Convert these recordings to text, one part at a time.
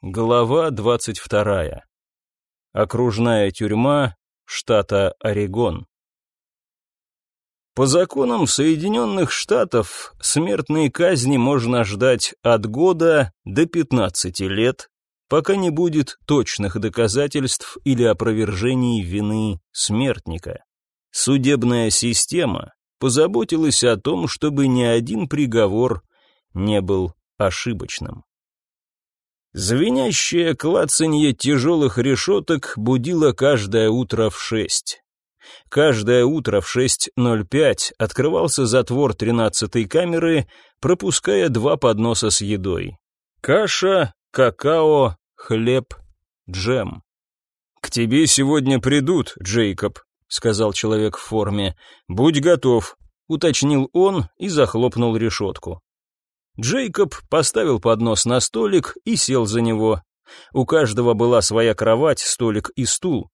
Глава 22. Окружная тюрьма штата Орегон. По законам Соединенных Штатов смертные казни можно ждать от года до 15 лет, пока не будет точных доказательств или опровержений вины смертника. Судебная система позаботилась о том, чтобы ни один приговор не был ошибочным. Звенящее клацанье тяжелых решеток будило каждое утро в шесть. Каждое утро в 6.05 открывался затвор тринадцатой камеры, пропуская два подноса с едой. Каша, какао, хлеб, джем. «К тебе сегодня придут, Джейкоб», — сказал человек в форме. «Будь готов», — уточнил он и захлопнул решетку. Джейкоб поставил поднос на столик и сел за него. У каждого была своя кровать, столик и стул.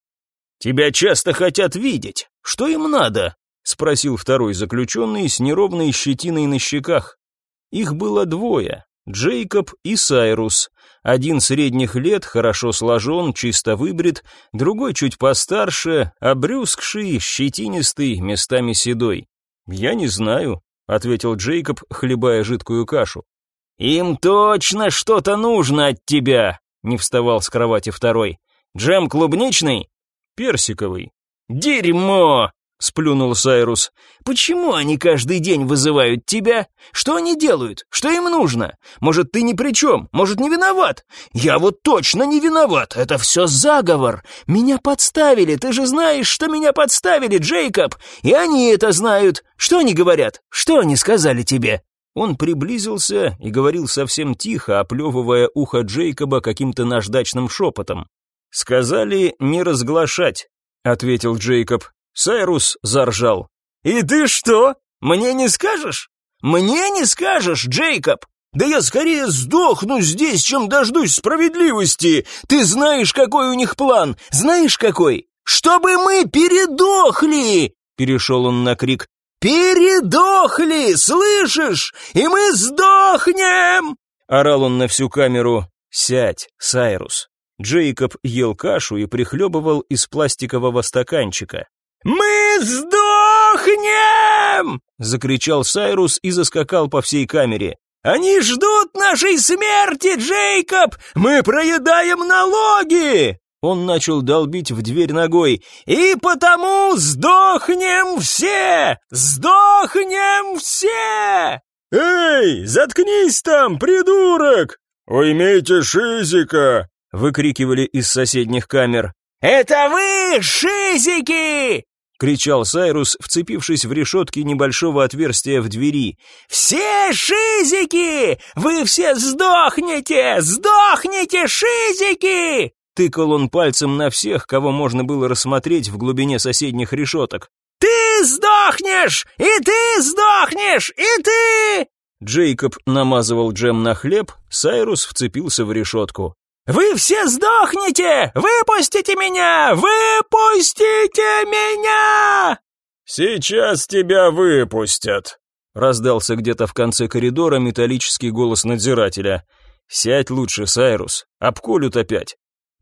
«Тебя часто хотят видеть. Что им надо?» — спросил второй заключенный с неровной щетиной на щеках. Их было двое — Джейкоб и Сайрус. Один средних лет, хорошо сложен, чисто выбрит, другой чуть постарше, обрюзгший, щетинистый, местами седой. «Я не знаю», — ответил Джейкоб, хлебая жидкую кашу. «Им точно что-то нужно от тебя!» — не вставал с кровати второй. «Джем клубничный?» «Персиковый». «Дерьмо!» — сплюнул Сайрус. «Почему они каждый день вызывают тебя? Что они делают? Что им нужно? Может, ты ни при чем? Может, не виноват? Я вот точно не виноват. Это все заговор. Меня подставили. Ты же знаешь, что меня подставили, Джейкоб. И они это знают. Что они говорят? Что они сказали тебе?» Он приблизился и говорил совсем тихо, оплевывая ухо Джейкоба каким-то наждачным шепотом. «Сказали не разглашать», — ответил Джейкоб. Сайрус заржал. «И ты что? Мне не скажешь? Мне не скажешь, Джейкоб? Да я скорее сдохну здесь, чем дождусь справедливости. Ты знаешь, какой у них план? Знаешь, какой? Чтобы мы передохли!» Перешел он на крик. «Передохли, слышишь? И мы сдохнем!» Орал он на всю камеру. «Сядь, Сайрус». Джейкоб ел кашу и прихлебывал из пластикового стаканчика. «Мы сдохнем!» — закричал Сайрус и заскакал по всей камере. «Они ждут нашей смерти, Джейкоб! Мы проедаем налоги!» Он начал долбить в дверь ногой. «И потому сдохнем все! Сдохнем все!» «Эй, заткнись там, придурок!» «Уймите Шизика!» — выкрикивали из соседних камер. «Это вы, Шизики!» — кричал Сайрус, вцепившись в решетки небольшого отверстия в двери. «Все шизики! Вы все сдохнете! Сдохнете, шизики!» Тыкал он пальцем на всех, кого можно было рассмотреть в глубине соседних решеток. «Ты сдохнешь! И ты сдохнешь! И ты!» Джейкоб намазывал джем на хлеб, Сайрус вцепился в решетку. «Вы все сдохнете! Выпустите меня! Выпустите меня!» «Сейчас тебя выпустят!» Раздался где-то в конце коридора металлический голос надзирателя. «Сядь лучше, Сайрус, обколют опять».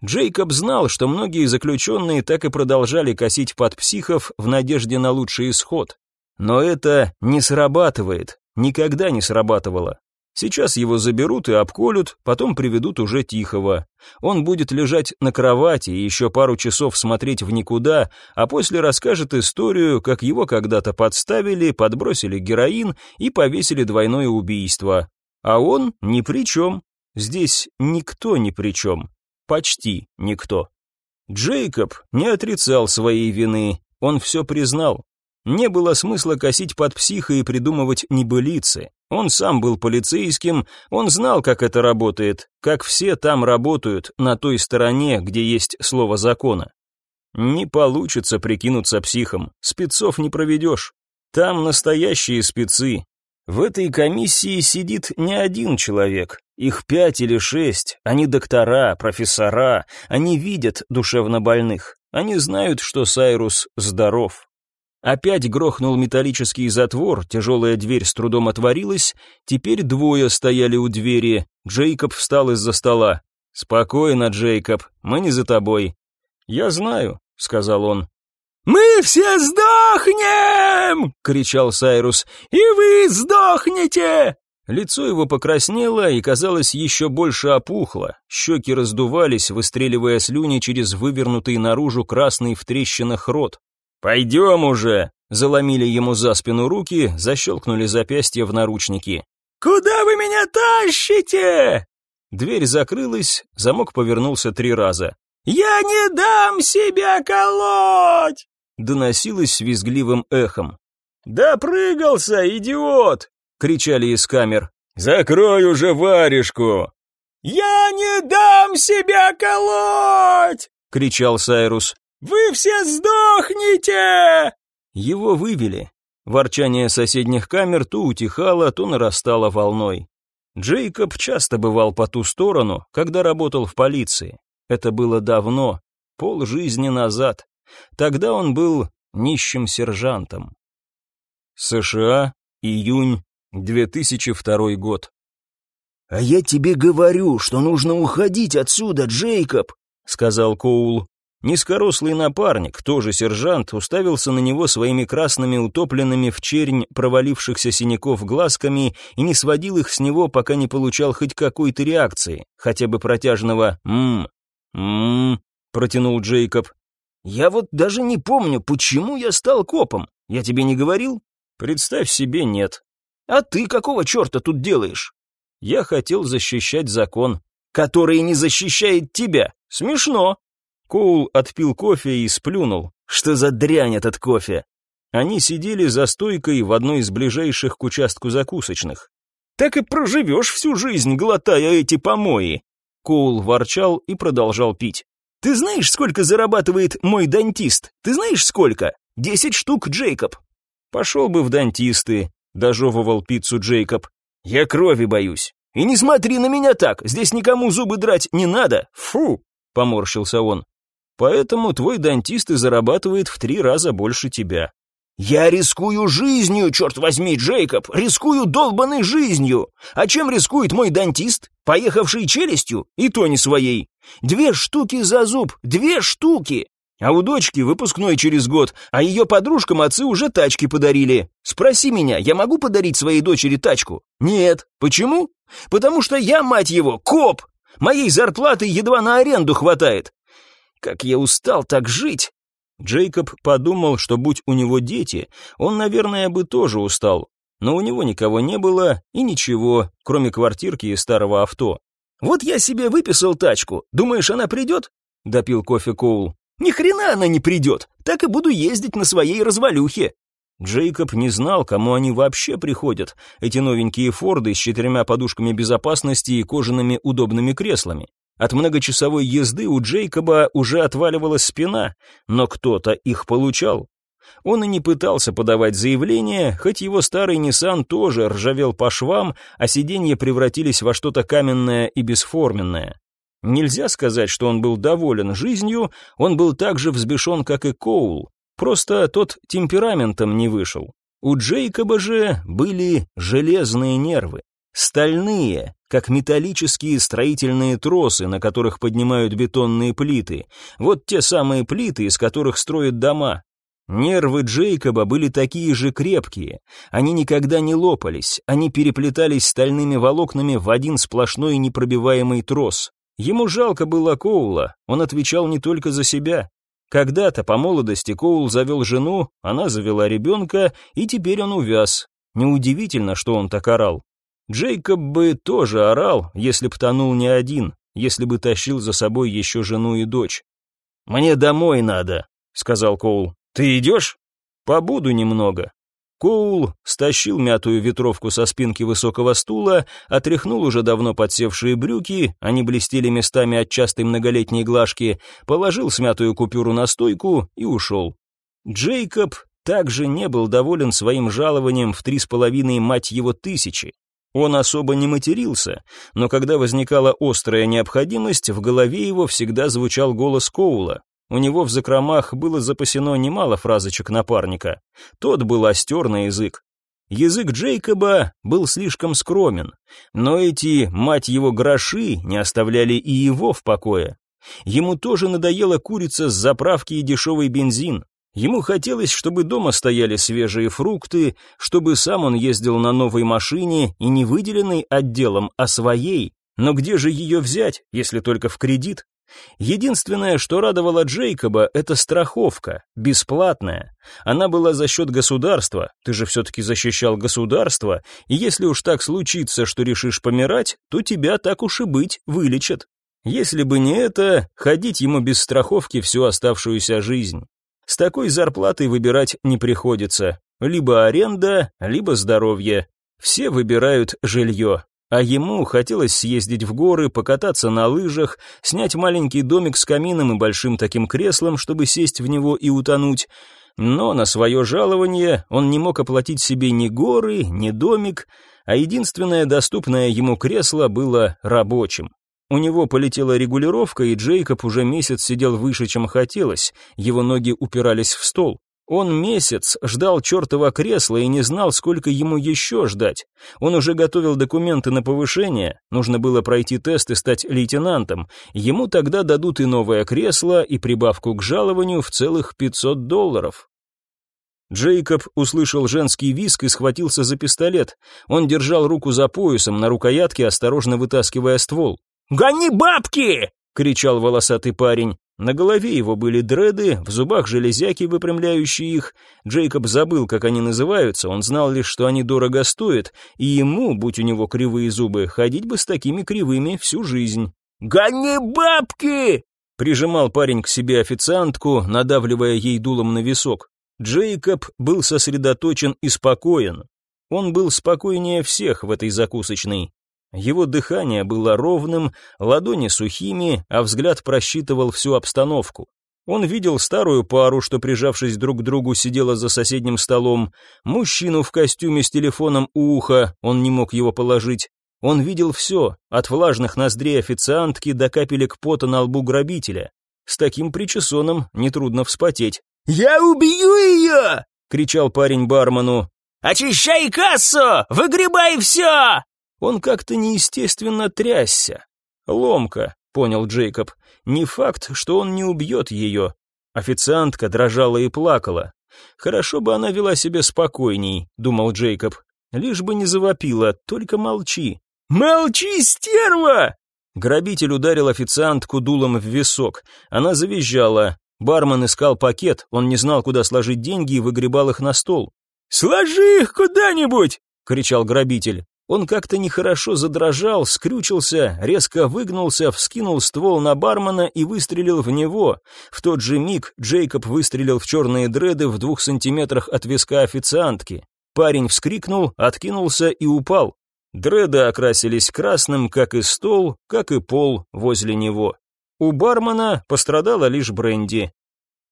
Джейкоб знал, что многие заключенные так и продолжали косить под психов в надежде на лучший исход. Но это не срабатывает, никогда не срабатывало. Сейчас его заберут и обколют, потом приведут уже тихого. Он будет лежать на кровати и еще пару часов смотреть в никуда, а после расскажет историю, как его когда-то подставили, подбросили героин и повесили двойное убийство. А он ни при чем. Здесь никто ни при чем. Почти никто. Джейкоб не отрицал своей вины, он все признал. Не было смысла косить под психа и придумывать небылицы. Он сам был полицейским, он знал, как это работает, как все там работают, на той стороне, где есть слово закона. Не получится прикинуться психом, спецов не проведешь. Там настоящие спецы. В этой комиссии сидит не один человек, их пять или шесть, они доктора, профессора, они видят душевно больных, они знают, что Сайрус здоров. Опять грохнул металлический затвор, тяжелая дверь с трудом отворилась, теперь двое стояли у двери. Джейкоб встал из-за стола. «Спокойно, Джейкоб, мы не за тобой». «Я знаю», — сказал он. «Мы все сдохнем!» — кричал Сайрус. «И вы сдохнете!» Лицо его покраснело и, казалось, еще больше опухло. Щеки раздувались, выстреливая слюни через вывернутый наружу красный в трещинах рот. «Пойдем уже!» — заломили ему за спину руки, защелкнули запястья в наручники. «Куда вы меня тащите?» Дверь закрылась, замок повернулся три раза. «Я не дам себя колоть!» доносилось визгливым эхом. «Допрыгался, идиот!» — кричали из камер. «Закрой уже варежку!» «Я не дам себя колоть!» — кричал Сайрус. «Вы все сдохнете!» Его вывели. Ворчание соседних камер то утихало, то нарастало волной. Джейкоб часто бывал по ту сторону, когда работал в полиции. Это было давно, полжизни назад. Тогда он был нищим сержантом. США, июнь 2002 год. «А я тебе говорю, что нужно уходить отсюда, Джейкоб», — сказал Коул. Низкорослый напарник, тоже сержант, уставился на него своими красными утопленными в чернь провалившихся синяков глазками и не сводил их с него, пока не получал хоть какой-то реакции, хотя бы протяжного «ммм». «Ммм», протянул Джейкоб. Я вот даже не помню, почему я стал копом. Я тебе не говорил? Представь себе, нет. А ты какого черта тут делаешь? Я хотел защищать закон, который не защищает тебя. Смешно. Коул отпил кофе и сплюнул. Что за дрянь этот кофе? Они сидели за стойкой в одной из ближайших к участку закусочных. Так и проживешь всю жизнь, глотая эти помои. Коул ворчал и продолжал пить. Ты знаешь, сколько зарабатывает мой дантист? Ты знаешь, сколько? Десять штук, Джейкоб. Пошел бы в дантисты, дожевывал пиццу Джейкоб. Я крови боюсь. И не смотри на меня так, здесь никому зубы драть не надо. Фу, поморщился он. Поэтому твой дантист и зарабатывает в три раза больше тебя. «Я рискую жизнью, черт возьми, Джейкоб, рискую долбанной жизнью. А чем рискует мой дантист, поехавший челюстью, и то не своей? Две штуки за зуб, две штуки. А у дочки выпускной через год, а ее подружкам отцы уже тачки подарили. Спроси меня, я могу подарить своей дочери тачку? Нет. Почему? Потому что я, мать его, коп. Моей зарплаты едва на аренду хватает. Как я устал так жить. Джейкоб подумал, что будь у него дети, он, наверное, бы тоже устал. Но у него никого не было и ничего, кроме квартирки и старого авто. «Вот я себе выписал тачку. Думаешь, она придет?» — допил кофе Коул. «Ни хрена она не придет. Так и буду ездить на своей развалюхе». Джейкоб не знал, кому они вообще приходят, эти новенькие Форды с четырьмя подушками безопасности и кожаными удобными креслами. От многочасовой езды у Джейкоба уже отваливалась спина, но кто-то их получал. Он и не пытался подавать заявление, хоть его старый Nissan тоже ржавел по швам, а сиденья превратились во что-то каменное и бесформенное. Нельзя сказать, что он был доволен жизнью, он был так же взбешен, как и Коул, просто тот темпераментом не вышел. У Джейкоба же были железные нервы. Стальные, как металлические строительные тросы, на которых поднимают бетонные плиты. Вот те самые плиты, из которых строят дома. Нервы Джейкоба были такие же крепкие. Они никогда не лопались, они переплетались стальными волокнами в один сплошной непробиваемый трос. Ему жалко было Коула, он отвечал не только за себя. Когда-то по молодости Коул завел жену, она завела ребенка, и теперь он увяз. Неудивительно, что он так орал. Джейкоб бы тоже орал, если б тонул не один, если бы тащил за собой еще жену и дочь. «Мне домой надо», — сказал Коул. «Ты идешь?» «Побуду немного». Коул стащил мятую ветровку со спинки высокого стула, отряхнул уже давно подсевшие брюки, они блестели местами от частой многолетней глажки, положил смятую купюру на стойку и ушел. Джейкоб также не был доволен своим жалованием в три с половиной мать его тысячи. Он особо не матерился, но когда возникала острая необходимость, в голове его всегда звучал голос Коула. У него в закромах было запасено немало фразочек напарника. Тот был остер на язык. Язык Джейкоба был слишком скромен, но эти, мать его, гроши не оставляли и его в покое. Ему тоже надоело курица с заправки и дешевый бензин. Ему хотелось, чтобы дома стояли свежие фрукты, чтобы сам он ездил на новой машине и не выделенной отделом, а своей. Но где же ее взять, если только в кредит? Единственное, что радовало Джейкоба, это страховка, бесплатная. Она была за счет государства, ты же все-таки защищал государство, и если уж так случится, что решишь помирать, то тебя так уж и быть вылечат. Если бы не это, ходить ему без страховки всю оставшуюся жизнь. С такой зарплатой выбирать не приходится. Либо аренда, либо здоровье. Все выбирают жилье. А ему хотелось съездить в горы, покататься на лыжах, снять маленький домик с камином и большим таким креслом, чтобы сесть в него и утонуть. Но на свое жалование он не мог оплатить себе ни горы, ни домик, а единственное доступное ему кресло было рабочим. У него полетела регулировка, и Джейкоб уже месяц сидел выше, чем хотелось, его ноги упирались в стол. Он месяц ждал чертова кресла и не знал, сколько ему еще ждать. Он уже готовил документы на повышение, нужно было пройти тест и стать лейтенантом. Ему тогда дадут и новое кресло, и прибавку к жалованию в целых 500 долларов. Джейкоб услышал женский виск и схватился за пистолет. Он держал руку за поясом на рукоятке, осторожно вытаскивая ствол. «Гони бабки!» — кричал волосатый парень. На голове его были дреды, в зубах железяки, выпрямляющие их. Джейкоб забыл, как они называются, он знал лишь, что они дорого стоят, и ему, будь у него кривые зубы, ходить бы с такими кривыми всю жизнь. «Гони бабки!» — прижимал парень к себе официантку, надавливая ей дулом на висок. Джейкоб был сосредоточен и спокоен. Он был спокойнее всех в этой закусочной. Его дыхание было ровным, ладони сухими, а взгляд просчитывал всю обстановку. Он видел старую пару, что, прижавшись друг к другу, сидела за соседним столом, мужчину в костюме с телефоном у уха, он не мог его положить. Он видел все, от влажных ноздрей официантки до капелек пота на лбу грабителя. С таким причесоном нетрудно вспотеть. «Я убью ее!» — кричал парень бармену. «Очищай кассу! Выгребай все!» Он как-то неестественно трясся. Ломка, понял Джейкоб. Не факт, что он не убьет ее. Официантка дрожала и плакала. Хорошо бы она вела себя спокойней, думал Джейкоб. Лишь бы не завопила, только молчи. Молчи, стерва! Грабитель ударил официантку дулом в висок. Она завизжала. Бармен искал пакет, он не знал, куда сложить деньги и выгребал их на стол. «Сложи их куда-нибудь!» — кричал грабитель. Он как-то нехорошо задрожал, скрючился, резко выгнулся, вскинул ствол на бармена и выстрелил в него. В тот же миг Джейкоб выстрелил в черные дреды в двух сантиметрах от виска официантки. Парень вскрикнул, откинулся и упал. Дреды окрасились красным, как и стол, как и пол возле него. У бармена пострадала лишь бренди.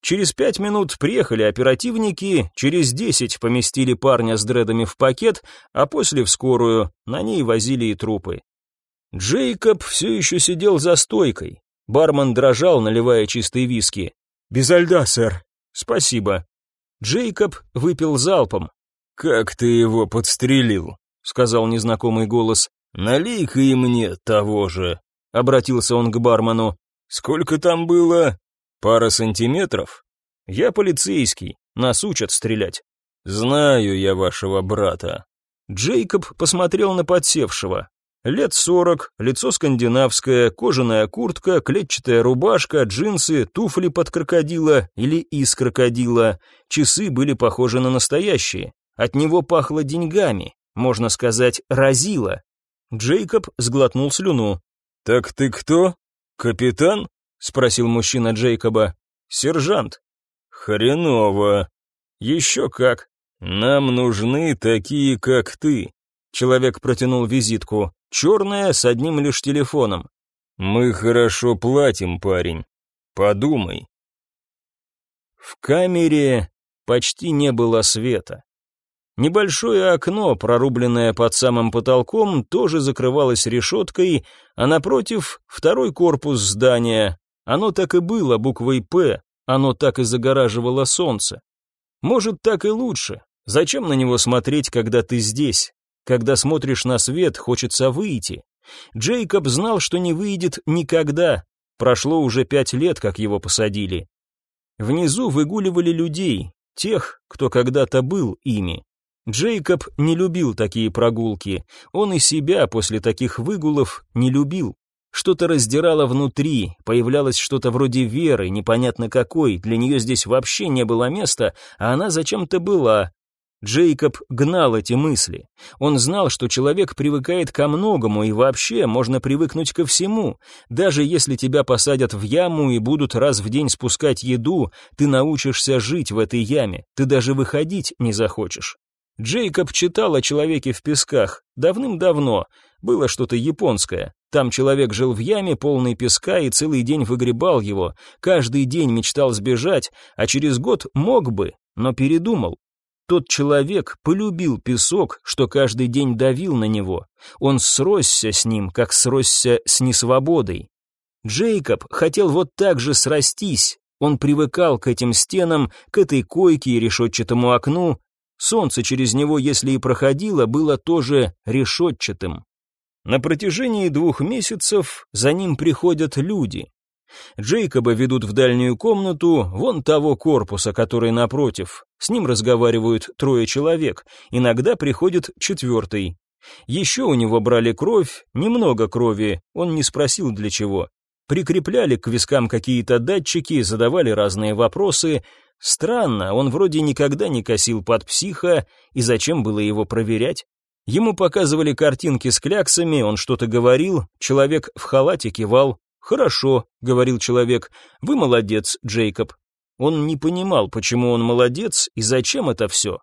Через пять минут приехали оперативники, через десять поместили парня с дредами в пакет, а после в скорую, на ней возили и трупы. Джейкоб все еще сидел за стойкой. Бармен дрожал, наливая чистые виски. «Без льда, сэр». «Спасибо». Джейкоб выпил залпом. «Как ты его подстрелил?» — сказал незнакомый голос. «Налей-ка и мне того же», — обратился он к бармену. «Сколько там было?» Пара сантиметров? Я полицейский, нас учат стрелять. Знаю я вашего брата. Джейкоб посмотрел на подсевшего. Лет сорок, лицо скандинавское, кожаная куртка, клетчатая рубашка, джинсы, туфли под крокодила или из крокодила. Часы были похожи на настоящие. От него пахло деньгами, можно сказать, разило. Джейкоб сглотнул слюну. «Так ты кто? Капитан?» Спросил мужчина Джейкоба. Сержант. Хреново. Еще как. Нам нужны такие, как ты. Человек протянул визитку, черная с одним лишь телефоном. Мы хорошо платим, парень. Подумай. В камере почти не было света. Небольшое окно, прорубленное под самым потолком, тоже закрывалось решеткой, а напротив второй корпус здания, оно так и было буквой «П», оно так и загораживало солнце. Может, так и лучше. Зачем на него смотреть, когда ты здесь? Когда смотришь на свет, хочется выйти. Джейкоб знал, что не выйдет никогда. Прошло уже пять лет, как его посадили. Внизу выгуливали людей, тех, кто когда-то был ими. Джейкоб не любил такие прогулки, он и себя после таких выгулов не любил. Что-то раздирало внутри, появлялось что-то вроде веры, непонятно какой, для нее здесь вообще не было места, а она зачем-то была. Джейкоб гнал эти мысли. Он знал, что человек привыкает ко многому и вообще можно привыкнуть ко всему. Даже если тебя посадят в яму и будут раз в день спускать еду, ты научишься жить в этой яме, ты даже выходить не захочешь. Джейкоб читал о человеке в песках. Давным-давно. Было что-то японское. Там человек жил в яме, полной песка, и целый день выгребал его. Каждый день мечтал сбежать, а через год мог бы, но передумал. Тот человек полюбил песок, что каждый день давил на него. Он сросся с ним, как сросся с несвободой. Джейкоб хотел вот так же срастись. Он привыкал к этим стенам, к этой койке и решетчатому окну, Солнце через него, если и проходило, было тоже решетчатым. На протяжении двух месяцев за ним приходят люди. Джейкоба ведут в дальнюю комнату, вон того корпуса, который напротив. С ним разговаривают трое человек, иногда приходит четвертый. Еще у него брали кровь, немного крови, он не спросил для чего. Прикрепляли к вискам какие-то датчики, задавали разные вопросы, Странно, он вроде никогда не косил под психа, и зачем было его проверять? Ему показывали картинки с кляксами, он что-то говорил, человек в халате кивал. «Хорошо», — говорил человек, — «вы молодец, Джейкоб». Он не понимал, почему он молодец и зачем это все.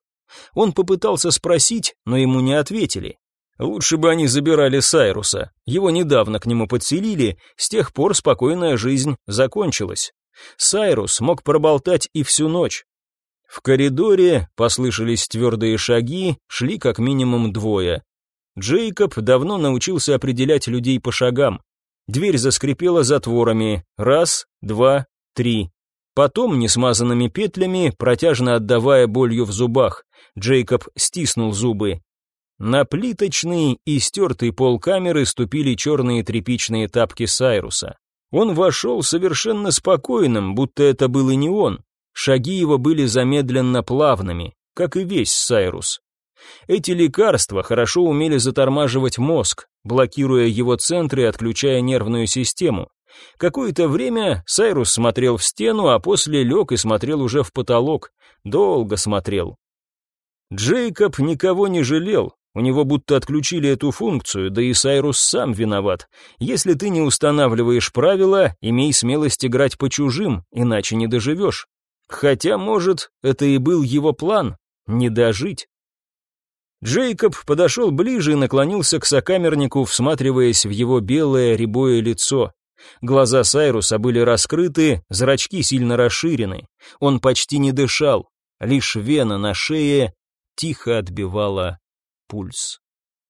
Он попытался спросить, но ему не ответили. Лучше бы они забирали Сайруса. Его недавно к нему подселили, с тех пор спокойная жизнь закончилась. Сайрус мог проболтать и всю ночь. В коридоре послышались твердые шаги, шли как минимум двое. Джейкоб давно научился определять людей по шагам. Дверь заскрипела затворами. Раз, два, три. Потом, несмазанными петлями, протяжно отдавая болью в зубах, Джейкоб стиснул зубы. На плиточный и стертый пол камеры ступили черные тряпичные тапки Сайруса. Он вошел совершенно спокойным, будто это был и не он. Шаги его были замедленно плавными, как и весь Сайрус. Эти лекарства хорошо умели затормаживать мозг, блокируя его центры и отключая нервную систему. Какое-то время Сайрус смотрел в стену, а после лег и смотрел уже в потолок. Долго смотрел. Джейкоб никого не жалел, у него будто отключили эту функцию, да и Сайрус сам виноват. Если ты не устанавливаешь правила, имей смелость играть по чужим, иначе не доживешь. Хотя, может, это и был его план — не дожить. Джейкоб подошел ближе и наклонился к сокамернику, всматриваясь в его белое рябое лицо. Глаза Сайруса были раскрыты, зрачки сильно расширены. Он почти не дышал, лишь вена на шее тихо отбивала пульс.